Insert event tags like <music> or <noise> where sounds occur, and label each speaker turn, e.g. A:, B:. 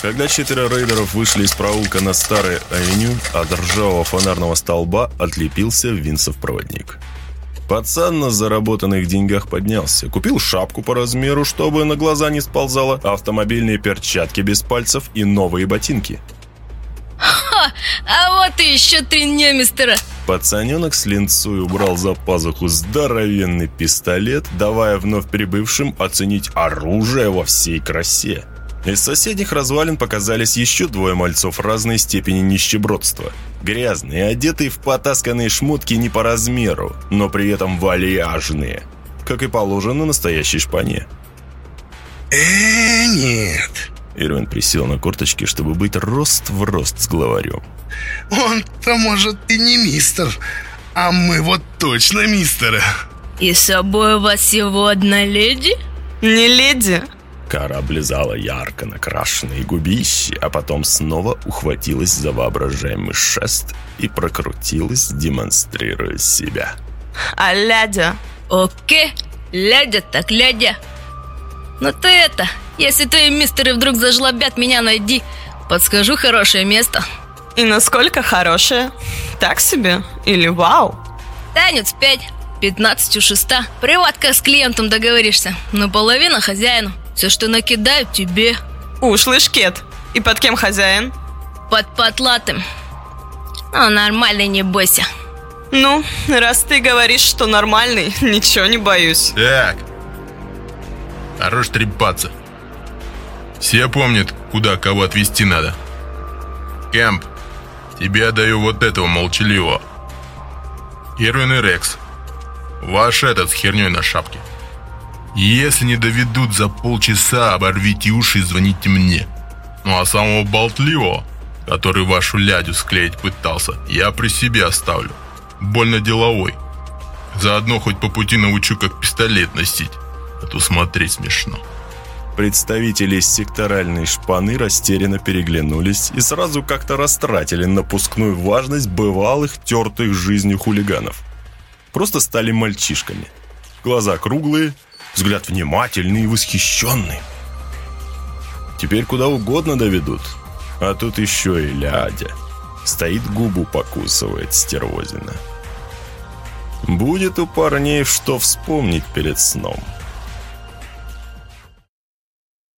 A: Когда четверо рейдеров вышли из проулка на старой авеню, от ржавого фонарного столба отлепился Винсов проводник. Пацан на заработанных деньгах поднялся, купил шапку по размеру, чтобы на глаза не сползало, автомобильные перчатки без пальцев и новые ботинки.
B: Ха, а вот и еще три немистера.
A: Пацаненок с линцой убрал за пазуху здоровенный пистолет, давая вновь прибывшим оценить оружие во всей красе. Из соседних развалин показались еще двое мальцов разной степени нищебродства. Грязные, одетые в потасканные шмотки не по размеру, но при этом вальяжные, как и положено настоящей шпане.
C: э нет.
A: Ирвин присел на корточки, чтобы быть рост в рост с главарем.
C: Он-то, может, и не мистер, а мы вот точно мистера.
B: И с собой у вас всего одна леди?
D: Не леди.
A: Кара облизала ярко накрашенные губищи, а потом снова ухватилась за воображаемый шест и прокрутилась, демонстрируя себя.
D: А лядя?
B: Окей, лядя так лядя. Но ты это, если твои мистеры вдруг зажлобят, меня найди. Подскажу хорошее место.
D: И насколько хорошее? Так себе? Или вау?
B: Танец 5, 15 у шеста. Приватка с клиентом договоришься. Но половина хозяину. Все, что накидают, тебе.
D: Ушлый шкет. И под кем хозяин?
B: Под потлатым. Ну, нормальный, не бойся.
D: Ну, раз ты говоришь, что нормальный, <laughs> ничего не боюсь.
E: Так. Хорош трепаться. Все помнят, куда кого отвезти надо. Кэмп, тебе отдаю вот этого молчаливого. Ирвин и Рекс. Ваш этот с херней на шапке. Если не доведут за полчаса, оборвите уши и звоните мне. Ну а самого болтливого, который вашу лядю склеить пытался, я при себе оставлю. Больно деловой. Заодно хоть по пути научу, как пистолет носить. А то смотреть смешно.
A: Представители секторальной шпаны растерянно переглянулись и сразу как-то растратили напускную важность бывалых тертых жизнью хулиганов. Просто стали мальчишками. Глаза круглые, взгляд внимательный и восхищенный. Теперь куда угодно доведут. А тут еще и лядя. Стоит губу покусывает стервозина. Будет у парней что вспомнить перед сном.